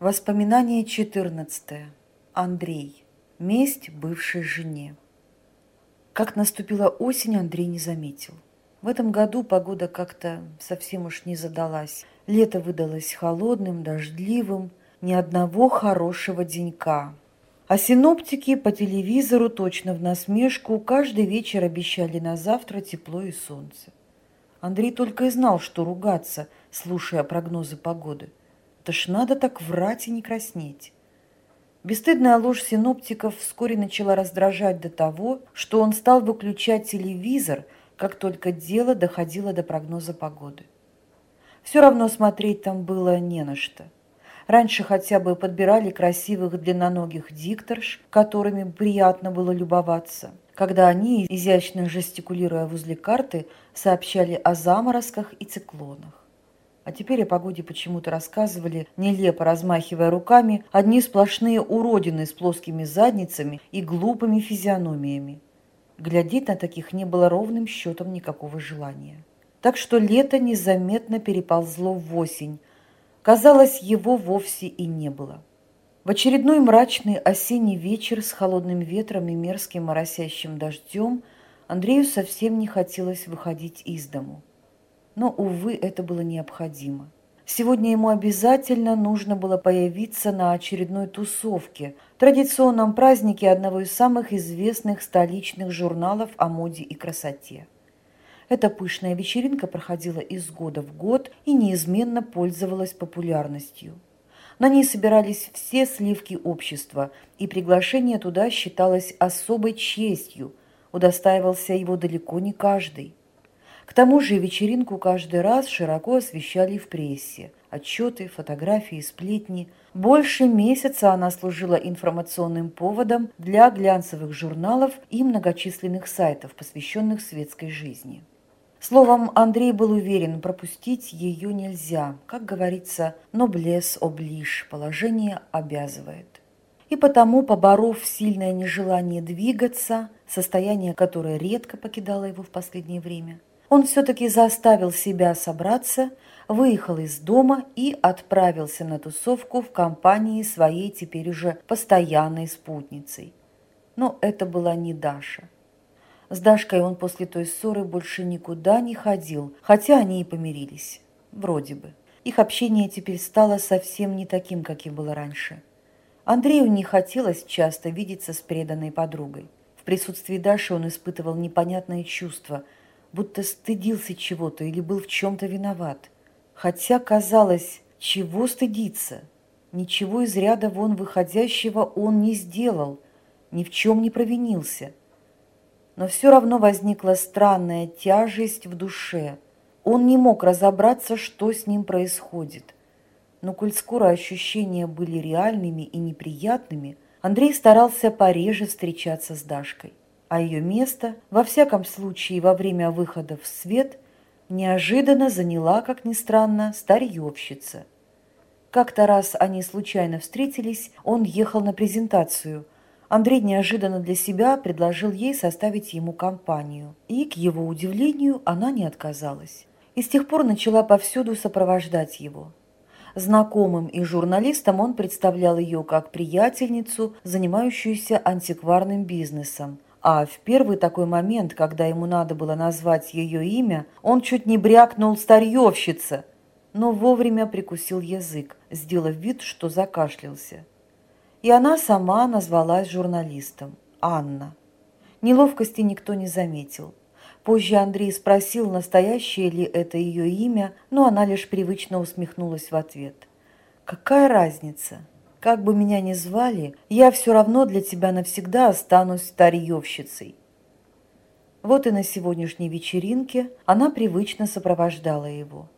Воспоминание 14. Андрей. Месть бывшей жене. Как наступила осень, Андрей не заметил. В этом году погода как-то совсем уж не задалась. Лето выдалось холодным, дождливым, ни одного хорошего денька. А синоптики по телевизору точно в насмешку каждый вечер обещали на завтра тепло и солнце. Андрей только и знал, что ругаться, слушая прогнозы погоды – это ж надо так врать и не краснеть. Бесстыдная ложь синоптиков вскоре начала раздражать до того, что он стал выключать телевизор, как только дело доходило до прогноза погоды. Все равно смотреть там было не на что. Раньше хотя бы подбирали красивых длинноногих дикторш, которыми приятно было любоваться, когда они, изящно жестикулируя возле карты, сообщали о заморозках и циклонах. А теперь о погоде почему-то рассказывали, нелепо размахивая руками, одни сплошные уродины с плоскими задницами и глупыми физиономиями. Глядеть на таких не было ровным счетом никакого желания. Так что лето незаметно переползло в осень. Казалось, его вовсе и не было. В очередной мрачный осенний вечер с холодным ветром и мерзким моросящим дождем Андрею совсем не хотелось выходить из дому. Но, увы, это было необходимо. Сегодня ему обязательно нужно было появиться на очередной тусовке, традиционном празднике одного из самых известных столичных журналов о моде и красоте. Эта пышная вечеринка проходила из года в год и неизменно пользовалась популярностью. На ней собирались все сливки общества, и приглашение туда считалось особой честью, удостаивался его далеко не каждый. К тому же вечеринку каждый раз широко освещали в прессе. Отчеты, фотографии, сплетни. Больше месяца она служила информационным поводом для глянцевых журналов и многочисленных сайтов, посвященных светской жизни. Словом, Андрей был уверен, пропустить ее нельзя. Как говорится, «noblesse oblige» – положение обязывает. И потому, поборов сильное нежелание двигаться, состояние, которое редко покидало его в последнее время – он все-таки заставил себя собраться, выехал из дома и отправился на тусовку в компании своей теперь уже постоянной спутницей. Но это была не Даша. С Дашкой он после той ссоры больше никуда не ходил, хотя они и помирились. Вроде бы. Их общение теперь стало совсем не таким, каким было раньше. Андрею не хотелось часто видеться с преданной подругой. В присутствии Даши он испытывал непонятное чувство – будто стыдился чего-то или был в чем-то виноват. Хотя, казалось, чего стыдиться? Ничего из ряда вон выходящего он не сделал, ни в чем не провинился. Но все равно возникла странная тяжесть в душе. Он не мог разобраться, что с ним происходит. Но коль скоро ощущения были реальными и неприятными, Андрей старался пореже встречаться с Дашкой а ее место, во всяком случае во время выхода в свет, неожиданно заняла, как ни странно, старьевщица. Как-то раз они случайно встретились, он ехал на презентацию. Андрей неожиданно для себя предложил ей составить ему компанию. И, к его удивлению, она не отказалась. И с тех пор начала повсюду сопровождать его. Знакомым и журналистам он представлял ее как приятельницу, занимающуюся антикварным бизнесом – а в первый такой момент, когда ему надо было назвать ее имя, он чуть не брякнул старьевщица, но вовремя прикусил язык, сделав вид, что закашлялся. И она сама назвалась журналистом – Анна. Неловкости никто не заметил. Позже Андрей спросил, настоящее ли это ее имя, но она лишь привычно усмехнулась в ответ. «Какая разница? Как бы меня ни звали, я все равно для тебя навсегда останусь старьевщицей. Вот и на сегодняшней вечеринке она привычно сопровождала его.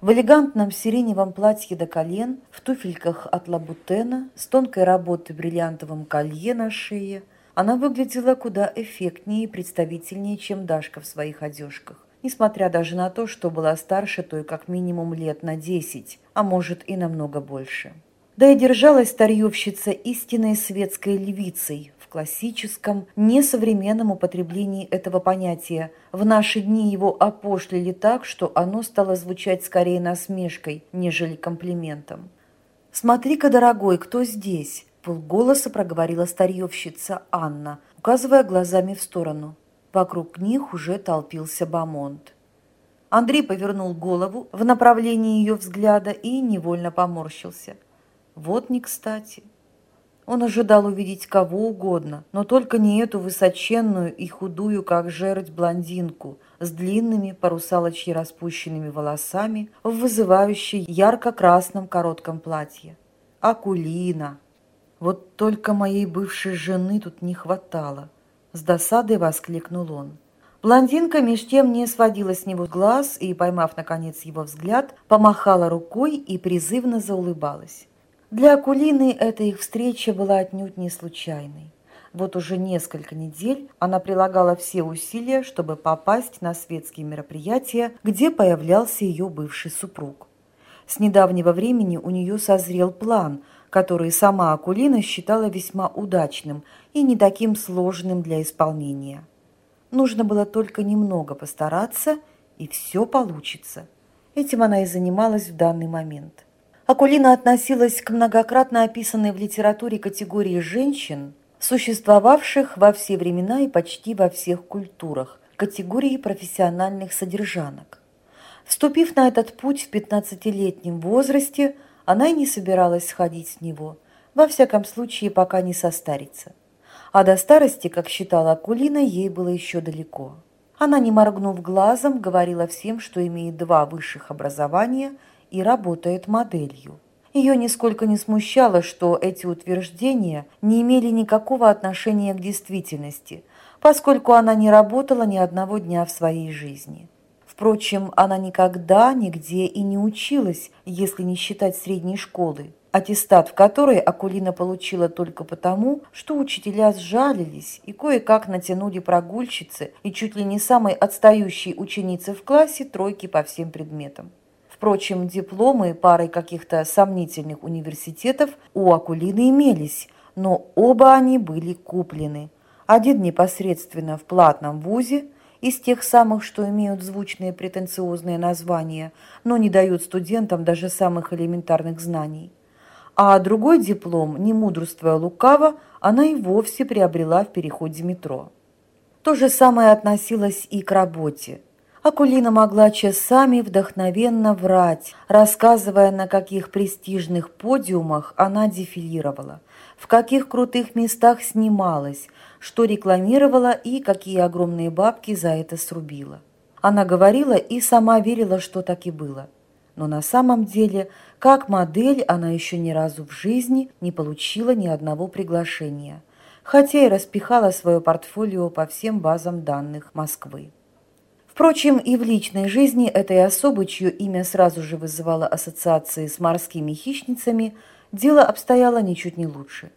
В элегантном сиреневом платье до колен, в туфельках от лабутена, с тонкой работы бриллиантовом колье на шее, она выглядела куда эффектнее и представительнее, чем Дашка в своих одежках, несмотря даже на то, что была старше той как минимум лет на десять, а может и намного больше. Да и держалась старьевщица истинной светской львицей в классическом, несовременном употреблении этого понятия. В наши дни его опошлили так, что оно стало звучать скорее насмешкой, нежели комплиментом. «Смотри-ка, дорогой, кто здесь?» – полголоса проговорила старьевщица Анна, указывая глазами в сторону. Вокруг них уже толпился Бамонт. Андрей повернул голову в направлении ее взгляда и невольно поморщился. Вот не кстати. Он ожидал увидеть кого угодно, но только не эту высоченную и худую, как жердь, блондинку с длинными порусалочьи распущенными волосами в вызывающей ярко-красном коротком платье. Акулина! Вот только моей бывшей жены тут не хватало. С досадой воскликнул он. Блондинка меж тем не сводила с него глаз и, поймав, наконец, его взгляд, помахала рукой и призывно заулыбалась. Для Акулины эта их встреча была отнюдь не случайной. Вот уже несколько недель она прилагала все усилия, чтобы попасть на светские мероприятия, где появлялся ее бывший супруг. С недавнего времени у нее созрел план, который сама Акулина считала весьма удачным и не таким сложным для исполнения – Нужно было только немного постараться, и все получится. Этим она и занималась в данный момент. Акулина относилась к многократно описанной в литературе категории женщин, существовавших во все времена и почти во всех культурах, категории профессиональных содержанок. Вступив на этот путь в 15-летнем возрасте, она и не собиралась сходить с него, во всяком случае, пока не состарится а до старости, как считала Акулина, ей было еще далеко. Она, не моргнув глазом, говорила всем, что имеет два высших образования и работает моделью. Ее нисколько не смущало, что эти утверждения не имели никакого отношения к действительности, поскольку она не работала ни одного дня в своей жизни. Впрочем, она никогда, нигде и не училась, если не считать средней школы аттестат в которой Акулина получила только потому, что учителя сжалились и кое-как натянули прогульщицы и чуть ли не самой отстающей ученицы в классе тройки по всем предметам. Впрочем, дипломы парой каких-то сомнительных университетов у Акулины имелись, но оба они были куплены. Один непосредственно в платном вузе, из тех самых, что имеют звучные претенциозные названия, но не дают студентам даже самых элементарных знаний а другой диплом, не мудрствуя лукаво, она и вовсе приобрела в переходе метро. То же самое относилось и к работе. Акулина могла часами вдохновенно врать, рассказывая, на каких престижных подиумах она дефилировала, в каких крутых местах снималась, что рекламировала и какие огромные бабки за это срубила. Она говорила и сама верила, что так и было. Но на самом деле как модель она еще ни разу в жизни не получила ни одного приглашения, хотя и распихала свое портфолио по всем базам данных Москвы. Впрочем, и в личной жизни этой особы, чье имя сразу же вызывало ассоциации с морскими хищницами, дело обстояло ничуть не лучше.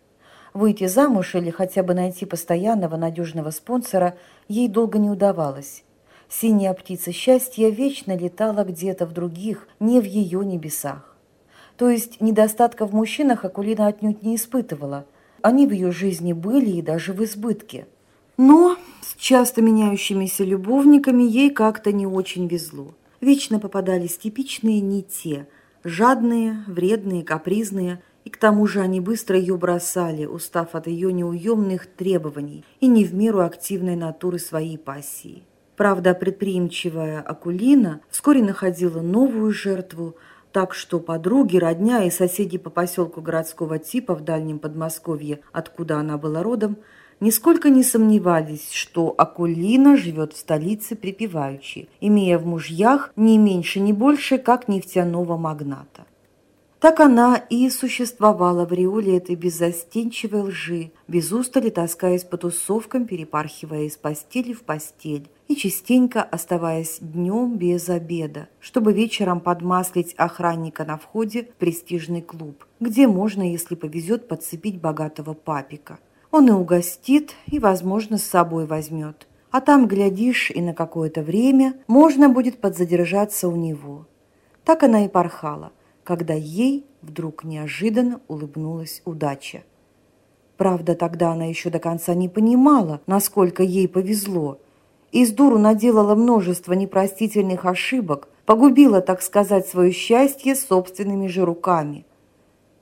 Выйти замуж или хотя бы найти постоянного надежного спонсора ей долго не удавалось. Синяя птица счастья вечно летала где-то в других, не в ее небесах. То есть недостатка в мужчинах Акулина отнюдь не испытывала. Они в ее жизни были и даже в избытке. Но с часто меняющимися любовниками ей как-то не очень везло. Вечно попадались типичные не те, жадные, вредные, капризные, и к тому же они быстро ее бросали, устав от ее неуемных требований и не в меру активной натуры своей пассии. Правда, предприимчивая Акулина вскоре находила новую жертву – так что подруги, родня и соседи по поселку городского типа в дальнем Подмосковье, откуда она была родом, нисколько не сомневались, что Акулина живет в столице припеваючи, имея в мужьях не меньше, не больше, как нефтяного магната. Так она и существовала в ореоле этой беззастенчивой лжи, без устали таскаясь по тусовкам, перепархивая из постели в постель, и частенько оставаясь днем без обеда, чтобы вечером подмаслить охранника на входе в престижный клуб, где можно, если повезет, подцепить богатого папика. Он и угостит, и, возможно, с собой возьмет. А там, глядишь, и на какое-то время можно будет подзадержаться у него. Так она и порхала, когда ей вдруг неожиданно улыбнулась удача. Правда, тогда она еще до конца не понимала, насколько ей повезло – из дуру наделала множество непростительных ошибок, погубила, так сказать, свое счастье собственными же руками.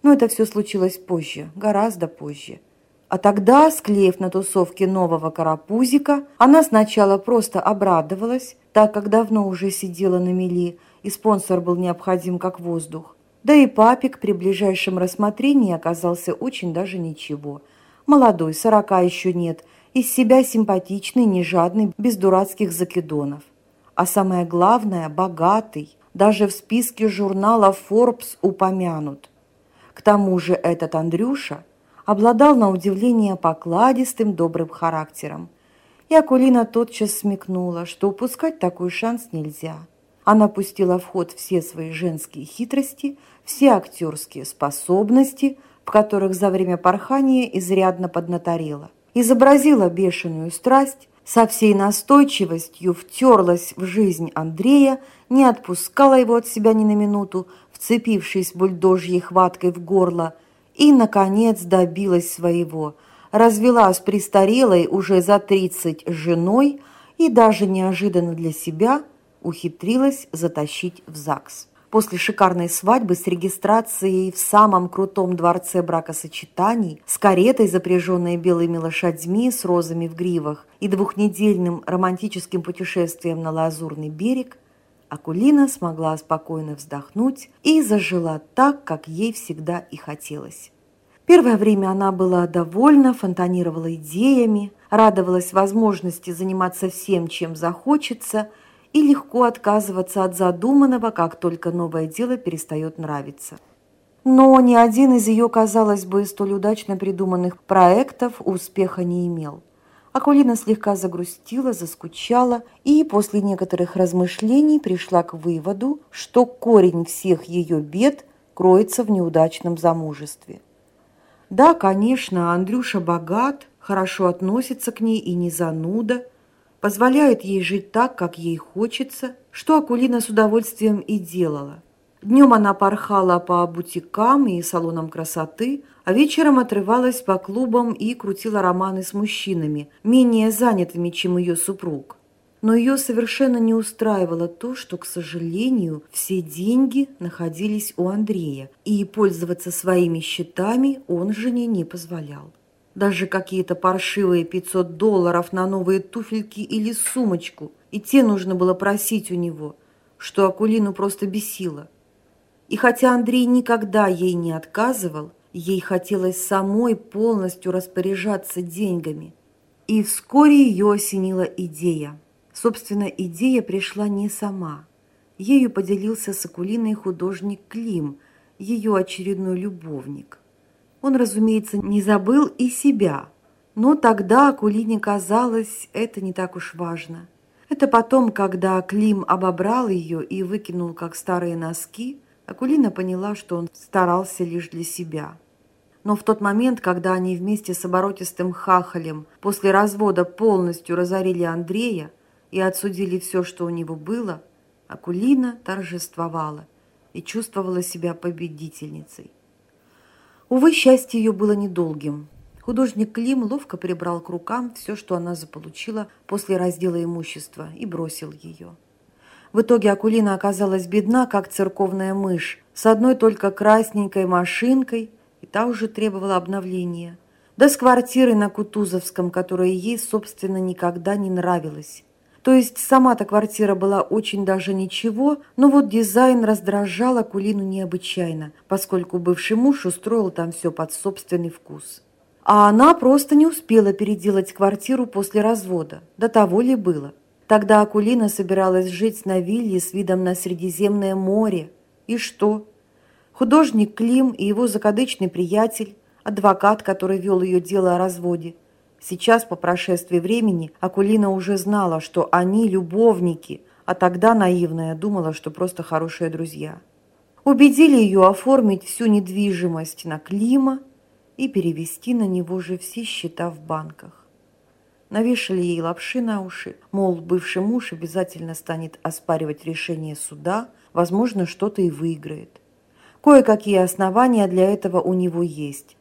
Но это все случилось позже, гораздо позже. А тогда, склеив на тусовке нового карапузика, она сначала просто обрадовалась, так как давно уже сидела на мели, и спонсор был необходим как воздух. Да и папик при ближайшем рассмотрении оказался очень даже ничего. Молодой, сорока еще нет, из себя симпатичный, не жадный, без дурацких закидонов. А самое главное – богатый, даже в списке журнала Forbes упомянут. К тому же этот Андрюша обладал на удивление покладистым добрым характером. И Акулина тотчас смекнула, что упускать такой шанс нельзя. Она пустила в ход все свои женские хитрости, все актерские способности, в которых за время порхания изрядно поднаторела. Изобразила бешеную страсть, со всей настойчивостью втерлась в жизнь Андрея, не отпускала его от себя ни на минуту, вцепившись бульдожьей хваткой в горло, и, наконец, добилась своего. Развелась престарелой уже за тридцать женой и даже неожиданно для себя ухитрилась затащить в ЗАГС. После шикарной свадьбы с регистрацией в самом крутом дворце бракосочетаний, с каретой, запряженной белыми лошадьми с розами в гривах и двухнедельным романтическим путешествием на Лазурный берег, Акулина смогла спокойно вздохнуть и зажила так, как ей всегда и хотелось. Первое время она была довольна, фонтанировала идеями, радовалась возможности заниматься всем, чем захочется – и легко отказываться от задуманного, как только новое дело перестает нравиться. Но ни один из ее, казалось бы, столь удачно придуманных проектов успеха не имел. Акулина слегка загрустила, заскучала и после некоторых размышлений пришла к выводу, что корень всех ее бед кроется в неудачном замужестве. Да, конечно, Андрюша богат, хорошо относится к ней и не зануда – позволяет ей жить так, как ей хочется, что Акулина с удовольствием и делала. Днем она порхала по бутикам и салонам красоты, а вечером отрывалась по клубам и крутила романы с мужчинами, менее занятыми, чем ее супруг. Но ее совершенно не устраивало то, что, к сожалению, все деньги находились у Андрея, и пользоваться своими счетами он жене не позволял. Даже какие-то паршивые 500 долларов на новые туфельки или сумочку. И те нужно было просить у него, что Акулину просто бесило. И хотя Андрей никогда ей не отказывал, ей хотелось самой полностью распоряжаться деньгами. И вскоре ее осенила идея. Собственно, идея пришла не сама. Ею поделился с Акулиной художник Клим, ее очередной любовник. Он, разумеется, не забыл и себя. Но тогда Акулине казалось, это не так уж важно. Это потом, когда Клим обобрал ее и выкинул, как старые носки, Акулина поняла, что он старался лишь для себя. Но в тот момент, когда они вместе с оборотистым хахалем после развода полностью разорили Андрея и отсудили все, что у него было, Акулина торжествовала и чувствовала себя победительницей. Увы, счастье ее было недолгим. Художник Клим ловко прибрал к рукам все, что она заполучила после раздела имущества, и бросил ее. В итоге Акулина оказалась бедна, как церковная мышь, с одной только красненькой машинкой, та уже требовала обновления. Да с квартирой на Кутузовском, которая ей, собственно, никогда не нравилась. То есть сама-то квартира была очень даже ничего, но вот дизайн раздражал Акулину необычайно, поскольку бывший муж устроил там все под собственный вкус. А она просто не успела переделать квартиру после развода. До того ли было? Тогда Акулина собиралась жить на вилле с видом на Средиземное море. И что? Художник Клим и его закадычный приятель, адвокат, который вел ее дело о разводе – Сейчас, по прошествии времени, Акулина уже знала, что они любовники, а тогда наивная думала, что просто хорошие друзья. Убедили ее оформить всю недвижимость на Клима и перевести на него же все счета в банках. Навешали ей лапши на уши, мол, бывший муж обязательно станет оспаривать решение суда, возможно, что-то и выиграет. Кое-какие основания для этого у него есть.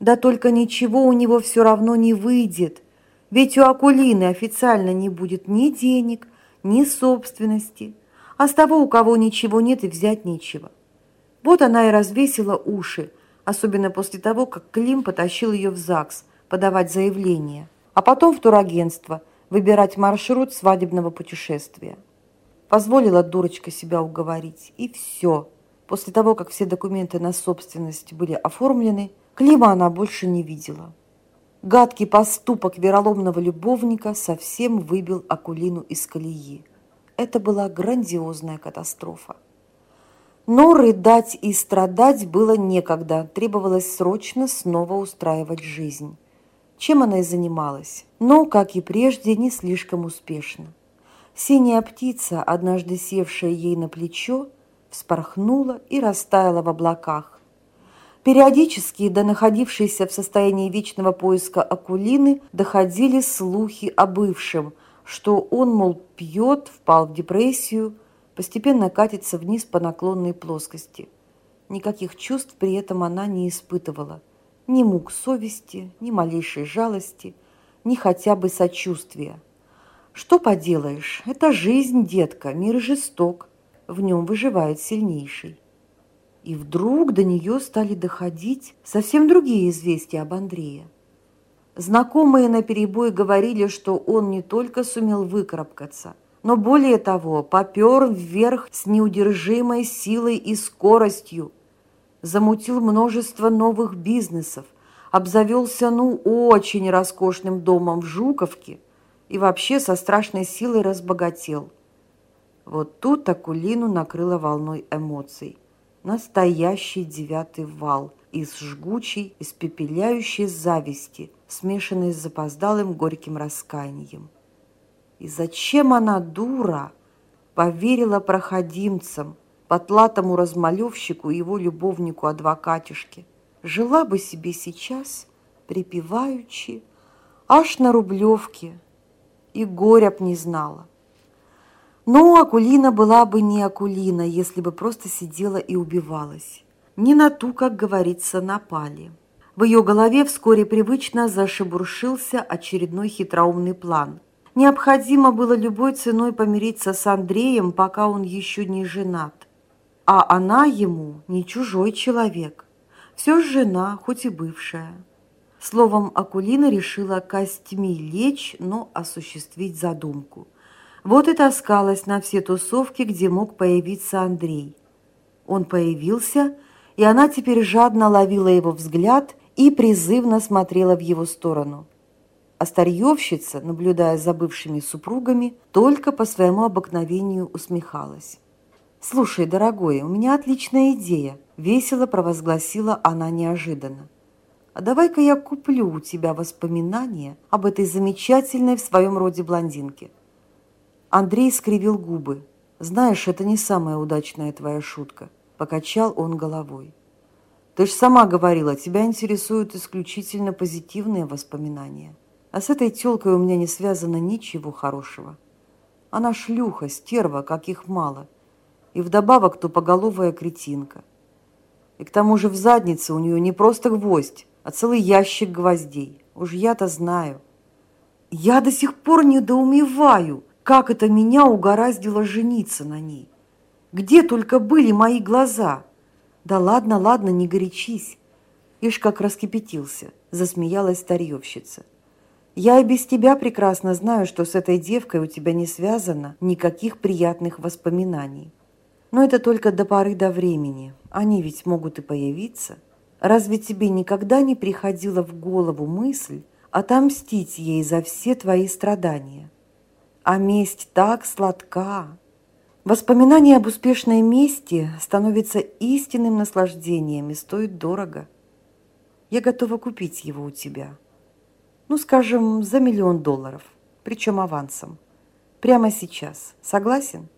Да только ничего у него все равно не выйдет, ведь у Акулины официально не будет ни денег, ни собственности, а с того, у кого ничего нет и взять нечего. Вот она и развесила уши, особенно после того, как Клим потащил ее в ЗАГС подавать заявление, а потом в турагентство выбирать маршрут свадебного путешествия. Позволила дурочка себя уговорить, и все. После того, как все документы на собственность были оформлены, Клима она больше не видела. Гадкий поступок вероломного любовника совсем выбил Акулину из колеи. Это была грандиозная катастрофа. Но рыдать и страдать было некогда, требовалось срочно снова устраивать жизнь. Чем она и занималась, но, как и прежде, не слишком успешно. Синяя птица, однажды севшая ей на плечо, вспорхнула и растаяла в облаках. Периодически до находившейся в состоянии вечного поиска Акулины доходили слухи о бывшем, что он, мол, пьет, впал в депрессию – постепенно катится вниз по наклонной плоскости. Никаких чувств при этом она не испытывала. Ни мук совести, ни малейшей жалости, ни хотя бы сочувствия. Что поделаешь, это жизнь, детка, мир жесток, в нем выживает сильнейший. И вдруг до нее стали доходить совсем другие известия об Андрее. Знакомые наперебой говорили, что он не только сумел выкарабкаться – но более того, попер вверх с неудержимой силой и скоростью, замутил множество новых бизнесов, обзавелся ну очень роскошным домом в Жуковке и вообще со страшной силой разбогател. Вот тут Акулину накрыло волной эмоций. Настоящий девятый вал из жгучей, испепеляющей зависти, смешанной с запоздалым горьким раскаянием. И зачем она, дура, поверила проходимцам, потлатому размалевщику и его любовнику-адвокатишке? Жила бы себе сейчас, припеваючи, аж на Рублевке, и горя б не знала. Но Акулина была бы не Акулина, если бы просто сидела и убивалась. Не на ту, как говорится, напали. В ее голове вскоре привычно зашебуршился очередной хитроумный план – Необходимо было любой ценой помириться с Андреем, пока он еще не женат. А она ему не чужой человек. Все же жена, хоть и бывшая. Словом, Акулина решила костьми лечь, но осуществить задумку. Вот и таскалась на все тусовки, где мог появиться Андрей. Он появился, и она теперь жадно ловила его взгляд и призывно смотрела в его сторону – а старьевщица, наблюдая за бывшими супругами, только по своему обыкновению усмехалась. «Слушай, дорогой, у меня отличная идея», – весело провозгласила она неожиданно. «А давай-ка я куплю у тебя воспоминания об этой замечательной в своем роде блондинке». Андрей скривил губы. «Знаешь, это не самая удачная твоя шутка», – покачал он головой. «Ты ж сама говорила, тебя интересуют исключительно позитивные воспоминания». А с этой тёлкой у меня не связано ничего хорошего. Она шлюха, стерва, как их мало. И вдобавок тупоголовая кретинка. И к тому же в заднице у нее не просто гвоздь, а целый ящик гвоздей. Уж я-то знаю. Я до сих пор недоумеваю, как это меня угораздило жениться на ней. Где только были мои глаза? Да ладно, ладно, не горячись. Ишь, как раскипятился, засмеялась старьевщица. Я и без тебя прекрасно знаю, что с этой девкой у тебя не связано никаких приятных воспоминаний. Но это только до поры до времени. Они ведь могут и появиться. Разве тебе никогда не приходила в голову мысль отомстить ей за все твои страдания? А месть так сладка. Воспоминание об успешной мести становится истинным наслаждением и стоит дорого. Я готова купить его у тебя. Ну, скажем, за миллион долларов, причем авансом. Прямо сейчас. Согласен?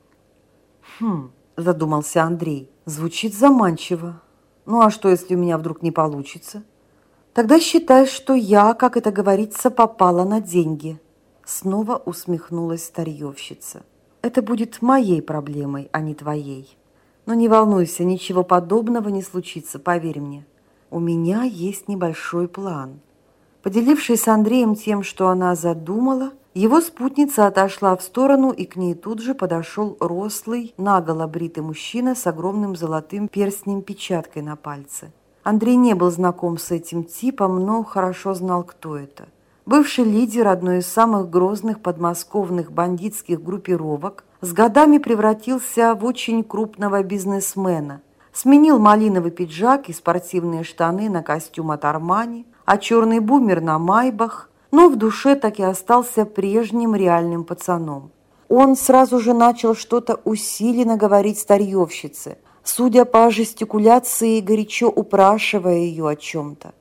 Хм, задумался Андрей. Звучит заманчиво. Ну, а что, если у меня вдруг не получится? Тогда считай, что я, как это говорится, попала на деньги. Снова усмехнулась старьевщица. Это будет моей проблемой, а не твоей. Но не волнуйся, ничего подобного не случится, поверь мне. У меня есть небольшой план – Поделившись с Андреем тем, что она задумала, его спутница отошла в сторону, и к ней тут же подошел рослый, наголо бритый мужчина с огромным золотым перстнем-печаткой на пальце. Андрей не был знаком с этим типом, но хорошо знал, кто это. Бывший лидер одной из самых грозных подмосковных бандитских группировок с годами превратился в очень крупного бизнесмена. Сменил малиновый пиджак и спортивные штаны на костюм от Армани, а черный бумер на майбах, но в душе так и остался прежним реальным пацаном. Он сразу же начал что-то усиленно говорить старьевщице – судя по жестикуляции, горячо упрашивая ее о чем-то.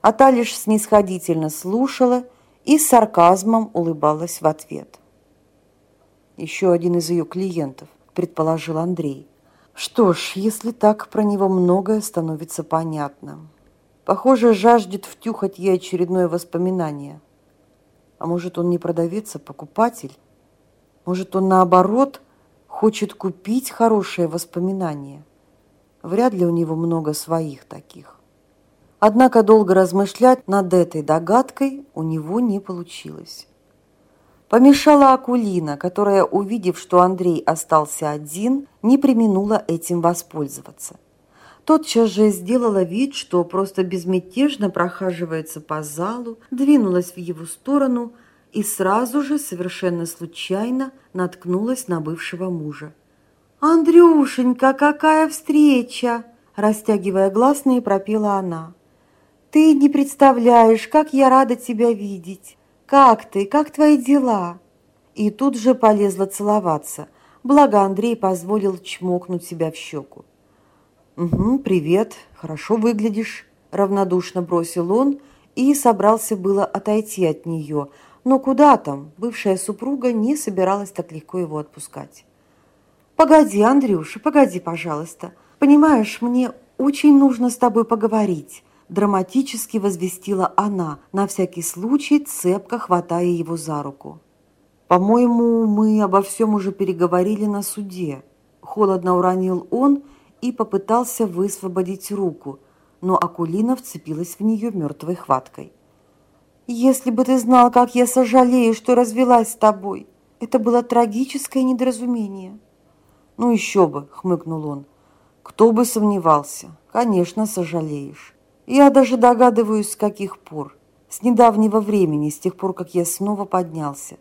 А та лишь снисходительно слушала и с сарказмом улыбалась в ответ. «Еще один из ее клиентов», – предположил Андрей. «Что ж, если так, про него многое становится понятно. Похоже, жаждет втюхать ей очередное воспоминание. А может, он не продавец, а покупатель? Может, он наоборот – хочет купить хорошее воспоминание. Вряд ли у него много своих таких. Однако долго размышлять над этой догадкой у него не получилось. Помешала Акулина, которая, увидев, что Андрей остался один, не применула этим воспользоваться. Тотчас же сделала вид, что просто безмятежно прохаживается по залу, двинулась в его сторону – и сразу же, совершенно случайно, наткнулась на бывшего мужа. «Андрюшенька, какая встреча!» Растягивая гласные, пропела она. «Ты не представляешь, как я рада тебя видеть! Как ты? Как твои дела?» И тут же полезла целоваться, благо Андрей позволил чмокнуть себя в щеку. «Угу, привет, хорошо выглядишь», – равнодушно бросил он и собрался было отойти от нее – но куда там, бывшая супруга не собиралась так легко его отпускать. «Погоди, Андрюша, погоди, пожалуйста. Понимаешь, мне очень нужно с тобой поговорить», драматически возвестила она, на всякий случай цепко хватая его за руку. «По-моему, мы обо всем уже переговорили на суде», холодно уронил он и попытался высвободить руку, но Акулина вцепилась в нее мертвой хваткой. Если бы ты знал, как я сожалею, что развелась с тобой. Это было трагическое недоразумение. Ну еще бы, хмыкнул он. Кто бы сомневался. Конечно, сожалеешь. Я даже догадываюсь, с каких пор. С недавнего времени, с тех пор, как я снова поднялся.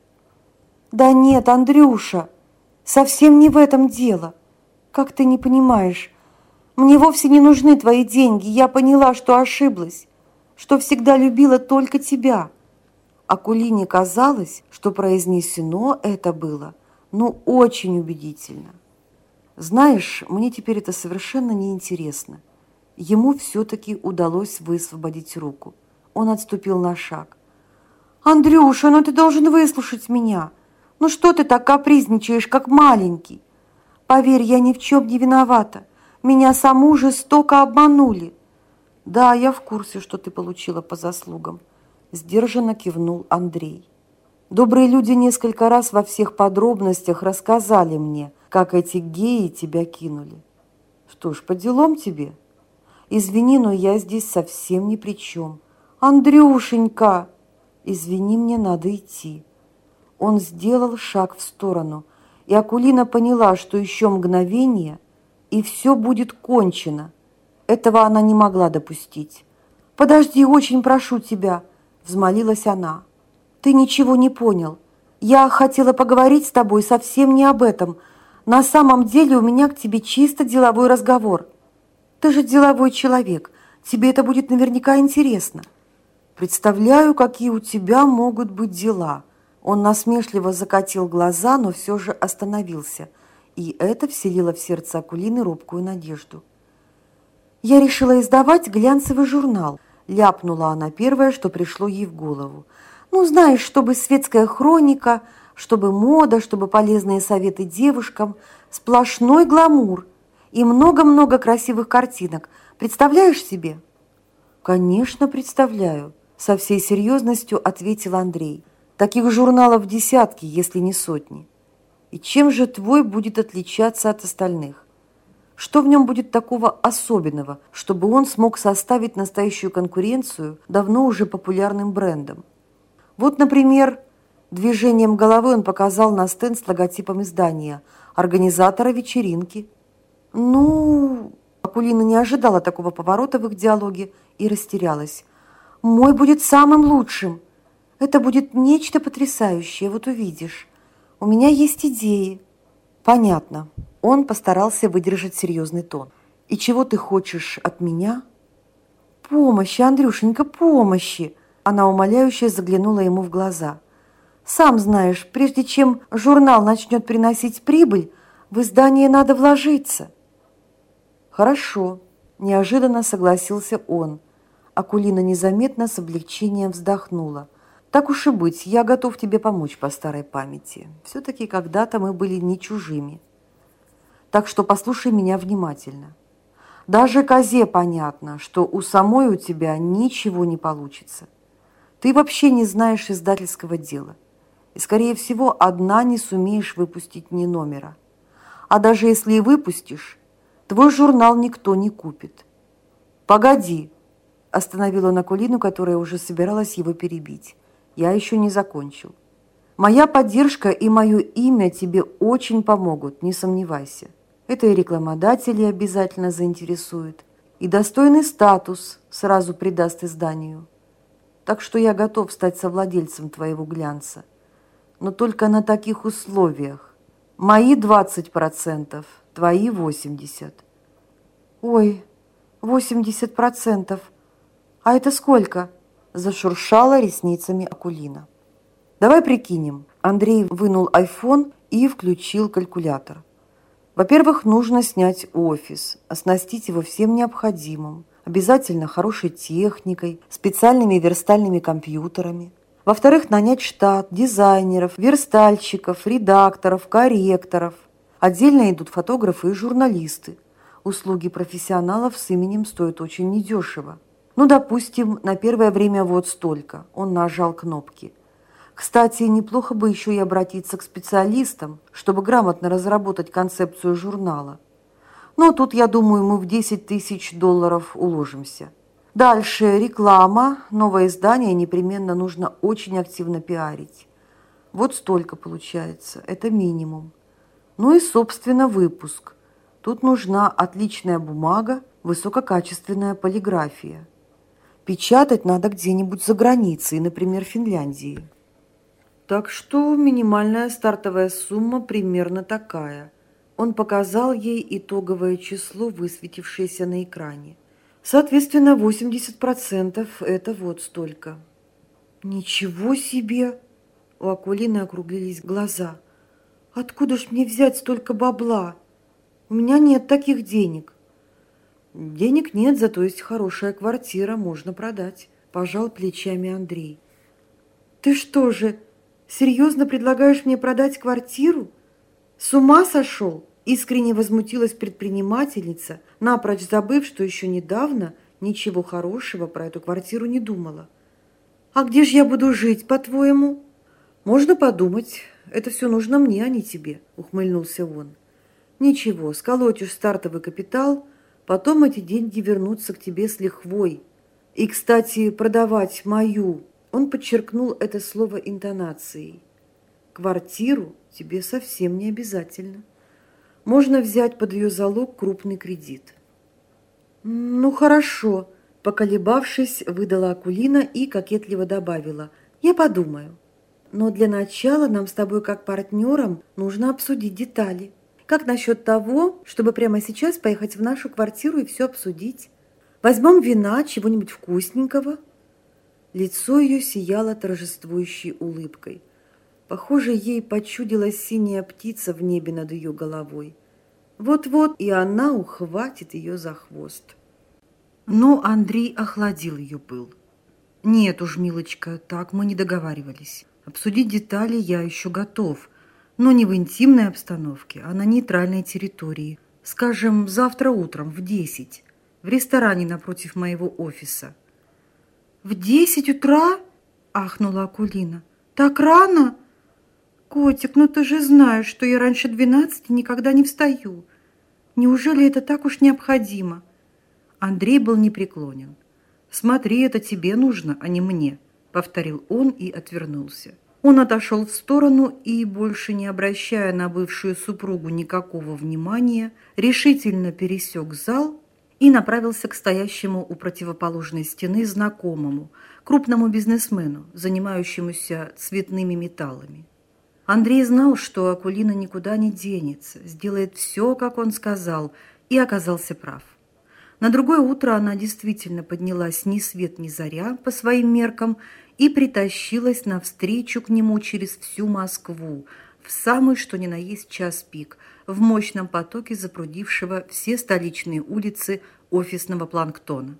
Да нет, Андрюша, совсем не в этом дело. Как ты не понимаешь? Мне вовсе не нужны твои деньги. Я поняла, что ошиблась что всегда любила только тебя. Акулине казалось, что произнесено это было, ну, очень убедительно. Знаешь, мне теперь это совершенно неинтересно. Ему все-таки удалось высвободить руку. Он отступил на шаг. «Андрюша, ну ты должен выслушать меня. Ну что ты так капризничаешь, как маленький? Поверь, я ни в чем не виновата. Меня саму жестоко обманули. «Да, я в курсе, что ты получила по заслугам», – сдержанно кивнул Андрей. «Добрые люди несколько раз во всех подробностях рассказали мне, как эти геи тебя кинули. Что ж, по делам тебе? Извини, но я здесь совсем ни при чем. Андрюшенька! Извини, мне надо идти». Он сделал шаг в сторону, и Акулина поняла, что еще мгновение, и все будет кончено – этого она не могла допустить. «Подожди, очень прошу тебя», – взмолилась она. «Ты ничего не понял. Я хотела поговорить с тобой совсем не об этом. На самом деле у меня к тебе чисто деловой разговор. Ты же деловой человек. Тебе это будет наверняка интересно». «Представляю, какие у тебя могут быть дела». Он насмешливо закатил глаза, но все же остановился. И это вселило в сердце Акулины робкую надежду. Я решила издавать глянцевый журнал. Ляпнула она первое, что пришло ей в голову. Ну, знаешь, чтобы светская хроника, чтобы мода, чтобы полезные советы девушкам, сплошной гламур и много-много красивых картинок. Представляешь себе? Конечно, представляю, со всей серьезностью ответил Андрей. Таких журналов десятки, если не сотни. И чем же твой будет отличаться от остальных? Что в нем будет такого особенного, чтобы он смог составить настоящую конкуренцию давно уже популярным брендам? Вот, например, движением головы он показал на стенд с логотипом издания, организатора вечеринки. Ну, Акулина не ожидала такого поворота в их диалоге и растерялась. «Мой будет самым лучшим. Это будет нечто потрясающее, вот увидишь. У меня есть идеи». «Понятно». Он постарался выдержать серьезный тон. «И чего ты хочешь от меня?» «Помощи, Андрюшенька, помощи!» Она умоляюще заглянула ему в глаза. «Сам знаешь, прежде чем журнал начнет приносить прибыль, в издание надо вложиться». «Хорошо», – неожиданно согласился он. Акулина незаметно с облегчением вздохнула. «Так уж и быть, я готов тебе помочь по старой памяти. Все-таки когда-то мы были не чужими. Так что послушай меня внимательно. Даже козе понятно, что у самой у тебя ничего не получится. Ты вообще не знаешь издательского дела. И, скорее всего, одна не сумеешь выпустить ни номера. А даже если и выпустишь, твой журнал никто не купит. «Погоди!» – остановила он Акулину, которая уже собиралась его перебить. «Я еще не закончил. Моя поддержка и мое имя тебе очень помогут, не сомневайся. Это и рекламодатели обязательно заинтересует, и достойный статус сразу придаст изданию. Так что я готов стать совладельцем твоего глянца. Но только на таких условиях. Мои 20%, твои 80%. Ой, 80%. А это сколько? Зашуршала ресницами Акулина. Давай прикинем. Андрей вынул айфон и включил калькулятор. Во-первых, нужно снять офис, оснастить его всем необходимым, обязательно хорошей техникой, специальными верстальными компьютерами. Во-вторых, нанять штат дизайнеров, верстальщиков, редакторов, корректоров. Отдельно идут фотографы и журналисты. Услуги профессионалов с именем стоят очень недешево. Ну, допустим, на первое время вот столько. Он нажал кнопки. Кстати, неплохо бы еще и обратиться к специалистам, чтобы грамотно разработать концепцию журнала. Но тут, я думаю, мы в 10 тысяч долларов уложимся. Дальше реклама, новое издание непременно нужно очень активно пиарить. Вот столько получается, это минимум. Ну и, собственно, выпуск. Тут нужна отличная бумага, высококачественная полиграфия. Печатать надо где-нибудь за границей, например, Финляндии. Так что минимальная стартовая сумма примерно такая. Он показал ей итоговое число, высветившееся на экране. Соответственно, 80% это вот столько. Ничего себе! У Акулины округлились глаза. Откуда ж мне взять столько бабла? У меня нет таких денег. Денег нет, зато есть хорошая квартира, можно продать. Пожал плечами Андрей. Ты что же, Серьезно предлагаешь мне продать квартиру? С ума сошел? Искренне возмутилась предпринимательница, напрочь забыв, что еще недавно ничего хорошего про эту квартиру не думала. А где же я буду жить, по-твоему? Можно подумать, это все нужно мне, а не тебе, ухмыльнулся он. Ничего, сколотишь стартовый капитал, потом эти деньги вернутся к тебе с лихвой. И, кстати, продавать мою он подчеркнул это слово интонацией. Квартиру тебе совсем не обязательно. Можно взять под ее залог крупный кредит. Ну, хорошо, поколебавшись, выдала Акулина и кокетливо добавила. Я подумаю. Но для начала нам с тобой как партнерам нужно обсудить детали. Как насчет того, чтобы прямо сейчас поехать в нашу квартиру и все обсудить? Возьмем вина, чего-нибудь вкусненького, Лицо ее сияло торжествующей улыбкой. Похоже, ей почудилась синяя птица в небе над ее головой. Вот-вот и она ухватит ее за хвост. Но Андрей охладил ее пыл. «Нет уж, милочка, так мы не договаривались. Обсудить детали я еще готов, но не в интимной обстановке, а на нейтральной территории. Скажем, завтра утром в десять, в ресторане напротив моего офиса». «В десять утра?» – ахнула Акулина. «Так рано?» «Котик, ну ты же знаешь, что я раньше двенадцати никогда не встаю. Неужели это так уж необходимо?» Андрей был непреклонен. «Смотри, это тебе нужно, а не мне», – повторил он и отвернулся. Он отошел в сторону и, больше не обращая на бывшую супругу никакого внимания, решительно пересек зал и направился к стоящему у противоположной стены знакомому, крупному бизнесмену, занимающемуся цветными металлами. Андрей знал, что Акулина никуда не денется, сделает все, как он сказал, и оказался прав. На другое утро она действительно поднялась ни свет ни заря по своим меркам и притащилась навстречу к нему через всю Москву, в самый что ни на есть час пик, в мощном потоке запрудившего все столичные улицы офисного планктона.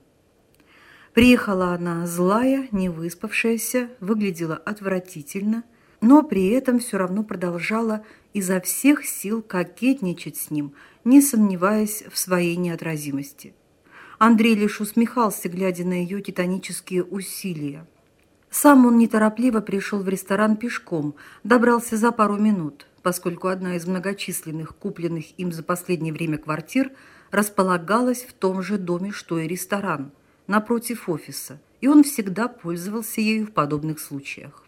Приехала она злая, невыспавшаяся, выглядела отвратительно, но при этом все равно продолжала изо всех сил кокетничать с ним, не сомневаясь в своей неотразимости. Андрей лишь усмехался, глядя на ее титанические усилия. Сам он неторопливо пришел в ресторан пешком, добрался за пару минут, поскольку одна из многочисленных купленных им за последнее время квартир располагалась в том же доме, что и ресторан, напротив офиса, и он всегда пользовался ею в подобных случаях.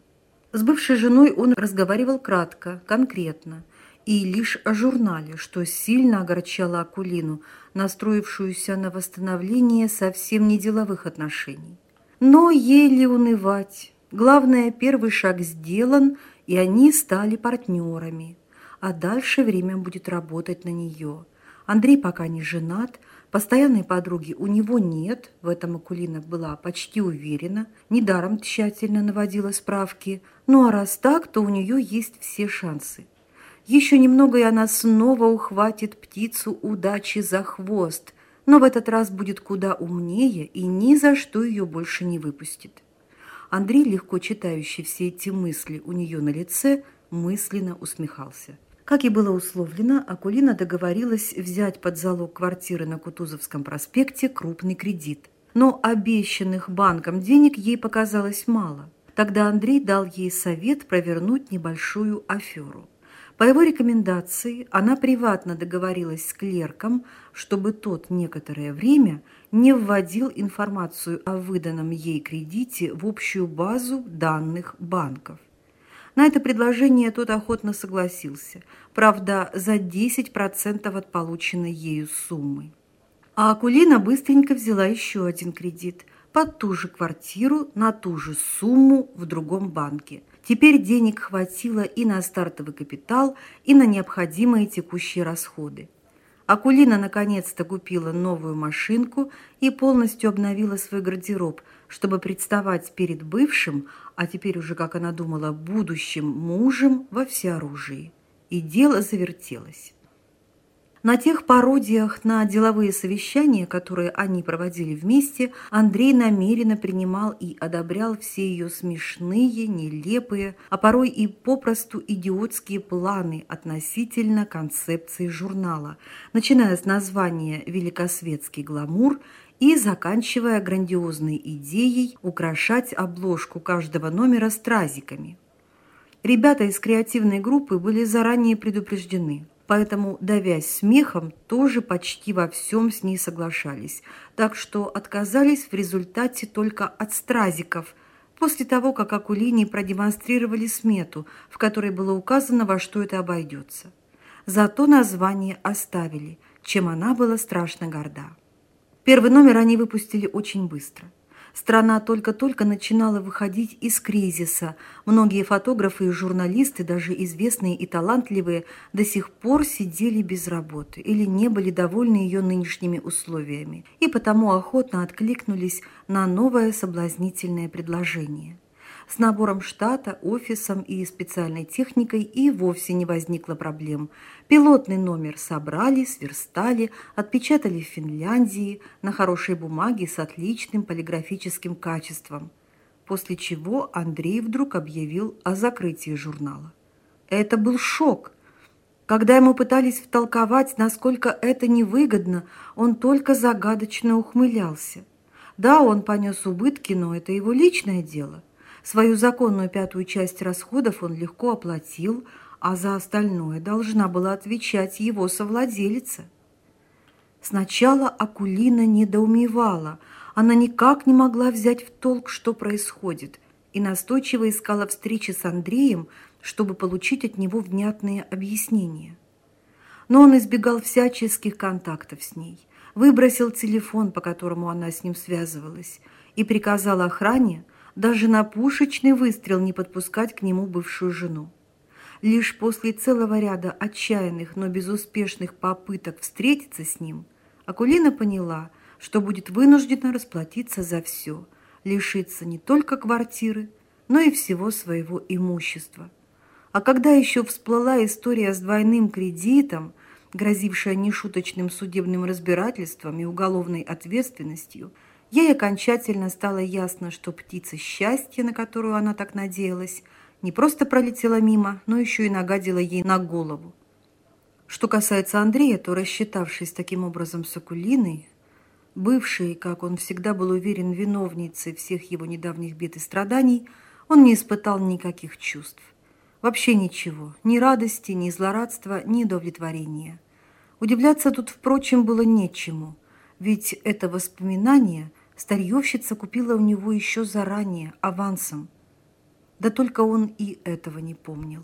С бывшей женой он разговаривал кратко, конкретно, и лишь о журнале, что сильно огорчало Акулину, настроившуюся на восстановление совсем не деловых отношений. Но еле унывать. Главное, первый шаг сделан, и они стали партнерами. А дальше время будет работать на нее. Андрей пока не женат, постоянной подруги у него нет, в этом Акулина была почти уверена, недаром тщательно наводила справки. Ну а раз так, то у нее есть все шансы. Еще немного, и она снова ухватит птицу удачи за хвост, но в этот раз будет куда умнее и ни за что ее больше не выпустит. Андрей, легко читающий все эти мысли у нее на лице, мысленно усмехался. Как и было условлено, Акулина договорилась взять под залог квартиры на Кутузовском проспекте крупный кредит. Но обещанных банком денег ей показалось мало. Тогда Андрей дал ей совет провернуть небольшую аферу. По его рекомендации она приватно договорилась с клерком, чтобы тот некоторое время не вводил информацию о выданном ей кредите в общую базу данных банков. На это предложение тот охотно согласился, правда, за 10% от полученной ею суммы. А Акулина быстренько взяла еще один кредит под ту же квартиру на ту же сумму в другом банке – Теперь денег хватило и на стартовый капитал, и на необходимые текущие расходы. Акулина наконец-то купила новую машинку и полностью обновила свой гардероб, чтобы представать перед бывшим, а теперь уже, как она думала, будущим мужем во всеоружии. И дело завертелось. На тех пародиях на деловые совещания, которые они проводили вместе, Андрей намеренно принимал и одобрял все ее смешные, нелепые, а порой и попросту идиотские планы относительно концепции журнала, начиная с названия «Великосветский гламур» и заканчивая грандиозной идеей украшать обложку каждого номера стразиками. Ребята из креативной группы были заранее предупреждены – поэтому, давясь смехом, тоже почти во всем с ней соглашались, так что отказались в результате только от стразиков, после того, как Акулини продемонстрировали смету, в которой было указано, во что это обойдется. Зато название оставили, чем она была страшно горда. Первый номер они выпустили очень быстро – Страна только-только начинала выходить из кризиса. Многие фотографы и журналисты, даже известные и талантливые, до сих пор сидели без работы или не были довольны ее нынешними условиями и потому охотно откликнулись на новое соблазнительное предложение – с набором штата, офисом и специальной техникой и вовсе не возникло проблем. Пилотный номер собрали, сверстали, отпечатали в Финляндии на хорошей бумаге с отличным полиграфическим качеством. После чего Андрей вдруг объявил о закрытии журнала. Это был шок. Когда ему пытались втолковать, насколько это невыгодно, он только загадочно ухмылялся. Да, он понес убытки, но это его личное дело. Свою законную пятую часть расходов он легко оплатил, а за остальное должна была отвечать его совладелица. Сначала Акулина недоумевала, она никак не могла взять в толк, что происходит, и настойчиво искала встречи с Андреем, чтобы получить от него внятные объяснения. Но он избегал всяческих контактов с ней, выбросил телефон, по которому она с ним связывалась, и приказал охране даже на пушечный выстрел не подпускать к нему бывшую жену. Лишь после целого ряда отчаянных, но безуспешных попыток встретиться с ним, Акулина поняла, что будет вынуждена расплатиться за все, лишиться не только квартиры, но и всего своего имущества. А когда еще всплыла история с двойным кредитом, грозившая нешуточным судебным разбирательством и уголовной ответственностью, ей окончательно стало ясно, что птица счастья, на которую она так надеялась, не просто пролетела мимо, но еще и нагадила ей на голову. Что касается Андрея, то, рассчитавшись таким образом с Акулиной, бывшей, как он всегда был уверен, виновницей всех его недавних бед и страданий, он не испытал никаких чувств. Вообще ничего, ни радости, ни злорадства, ни удовлетворения. Удивляться тут, впрочем, было нечему, ведь это воспоминание старьевщица купила у него еще заранее, авансом – да только он и этого не помнил.